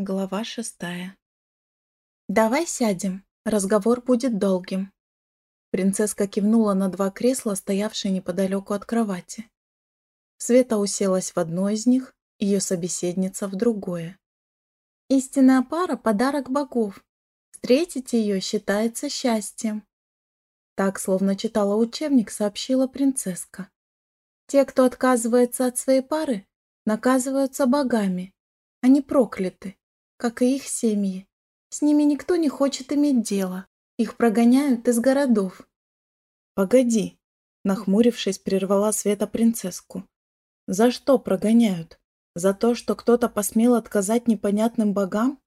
Глава шестая. «Давай сядем. Разговор будет долгим». Принцесска кивнула на два кресла, стоявшие неподалеку от кровати. Света уселась в одно из них, ее собеседница в другое. «Истинная пара – подарок богов. Встретить ее считается счастьем». Так, словно читала учебник, сообщила принцесска. «Те, кто отказывается от своей пары, наказываются богами. Они прокляты как и их семьи. С ними никто не хочет иметь дело. Их прогоняют из городов. «Погоди», — нахмурившись, прервала Света принцесску. «За что прогоняют? За то, что кто-то посмел отказать непонятным богам?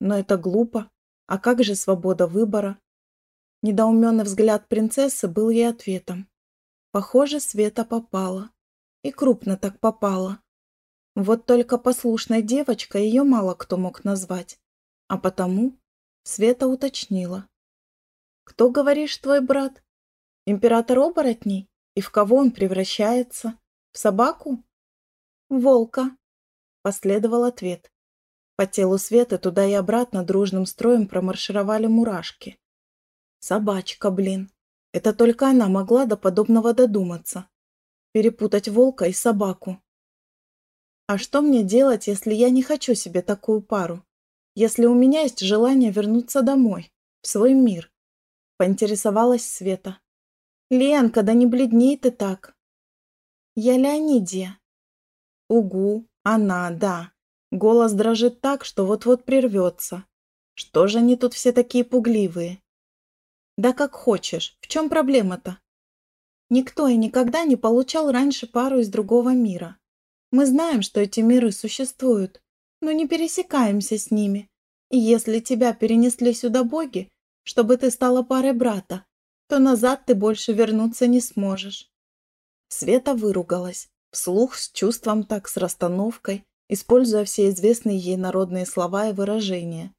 Но это глупо. А как же свобода выбора?» Недоуменный взгляд принцессы был ей ответом. Похоже, Света попала. И крупно так попала. Вот только послушной девочкой ее мало кто мог назвать. А потому Света уточнила. «Кто, говоришь, твой брат? Император оборотней? И в кого он превращается? В собаку?» «Волка», — последовал ответ. По телу Светы туда и обратно дружным строем промаршировали мурашки. «Собачка, блин. Это только она могла до подобного додуматься. Перепутать волка и собаку. А что мне делать, если я не хочу себе такую пару? Если у меня есть желание вернуться домой, в свой мир? Поинтересовалась Света. Ленка, да не бледней ты так. Я Леонидия. Угу, она, да. Голос дрожит так, что вот-вот прервется. Что же они тут все такие пугливые? Да как хочешь, в чем проблема-то? Никто и никогда не получал раньше пару из другого мира. Мы знаем, что эти миры существуют, но не пересекаемся с ними. И если тебя перенесли сюда боги, чтобы ты стала парой брата, то назад ты больше вернуться не сможешь. Света выругалась, вслух с чувством так, с расстановкой, используя все известные ей народные слова и выражения.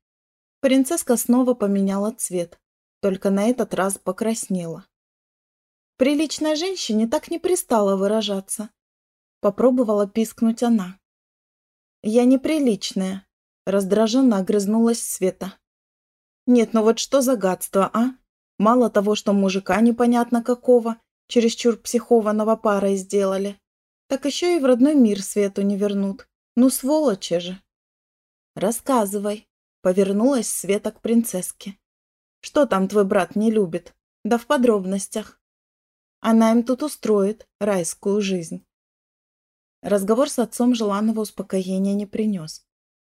Принцесска снова поменяла цвет, только на этот раз покраснела. Приличной женщине так не пристало выражаться, Попробовала пискнуть она. «Я неприличная», – раздраженно огрызнулась Света. «Нет, ну вот что за гадство, а? Мало того, что мужика непонятно какого, чересчур психованного парой сделали, так еще и в родной мир Свету не вернут. Ну, сволочи же!» «Рассказывай», – повернулась Света к принцесске. «Что там твой брат не любит? Да в подробностях. Она им тут устроит райскую жизнь. Разговор с отцом желанного успокоения не принес.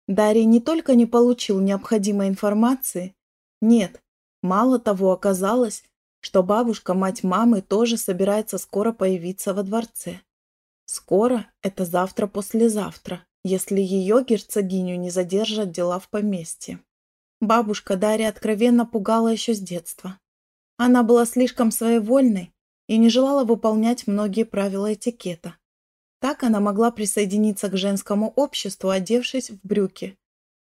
Дарий не только не получил необходимой информации, нет, мало того оказалось, что бабушка, мать мамы, тоже собирается скоро появиться во дворце. Скоро – это завтра-послезавтра, если ее герцогиню не задержат дела в поместье. Бабушка Дарья откровенно пугала еще с детства. Она была слишком своевольной и не желала выполнять многие правила этикета. Так она могла присоединиться к женскому обществу, одевшись в брюки,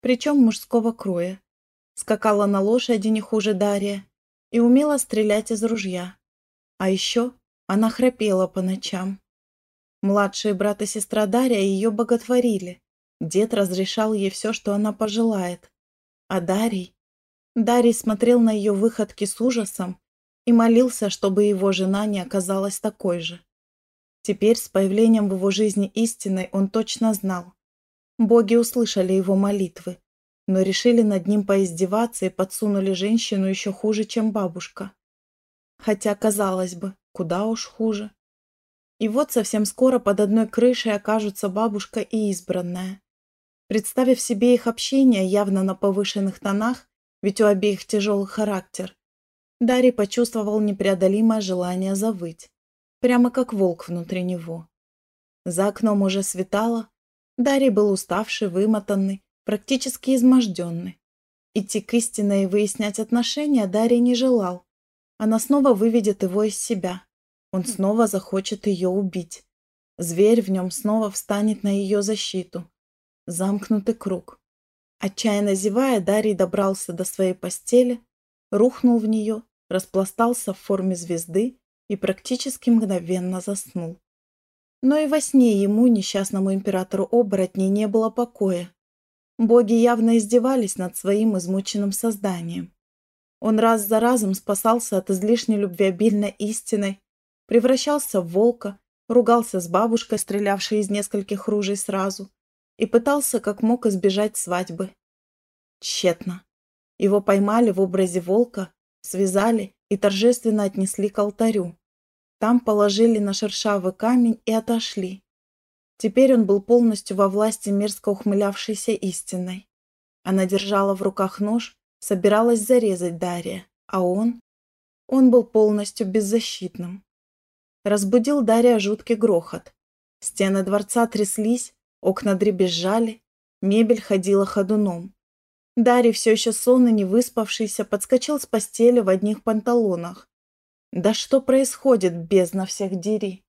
причем мужского кроя. Скакала на лошади не хуже Дарья и умела стрелять из ружья. А еще она храпела по ночам. Младшие брат и сестра Дарья ее боготворили. Дед разрешал ей все, что она пожелает. А Дарий... Дарий смотрел на ее выходки с ужасом и молился, чтобы его жена не оказалась такой же. Теперь с появлением в его жизни истины он точно знал. Боги услышали его молитвы, но решили над ним поиздеваться и подсунули женщину еще хуже, чем бабушка. Хотя, казалось бы, куда уж хуже. И вот совсем скоро под одной крышей окажутся бабушка и избранная. Представив себе их общение явно на повышенных тонах, ведь у обеих тяжелый характер, Дарий почувствовал непреодолимое желание завыть прямо как волк внутри него. За окном уже светало, Дарий был уставший, вымотанный, практически изможденный. Идти к истине и выяснять отношения Дарий не желал. Она снова выведет его из себя. Он снова захочет ее убить. Зверь в нем снова встанет на ее защиту. Замкнутый круг. Отчаянно зевая, Дарий добрался до своей постели, рухнул в нее, распластался в форме звезды и практически мгновенно заснул. Но и во сне ему, несчастному императору оборотней, не было покоя. Боги явно издевались над своим измученным созданием. Он раз за разом спасался от излишней любвеобильной истиной, превращался в волка, ругался с бабушкой, стрелявшей из нескольких ружей сразу, и пытался как мог избежать свадьбы. Тщетно. Его поймали в образе волка, связали и торжественно отнесли к алтарю. Там положили на шершавый камень и отошли. Теперь он был полностью во власти мерзко ухмылявшейся истиной. Она держала в руках нож, собиралась зарезать Дарья, а он... Он был полностью беззащитным. Разбудил Дарья жуткий грохот. Стены дворца тряслись, окна дребезжали, мебель ходила ходуном. Дарий, все еще сонный, не выспавшийся, подскочил с постели в одних панталонах. Да что происходит, бездна всех дери?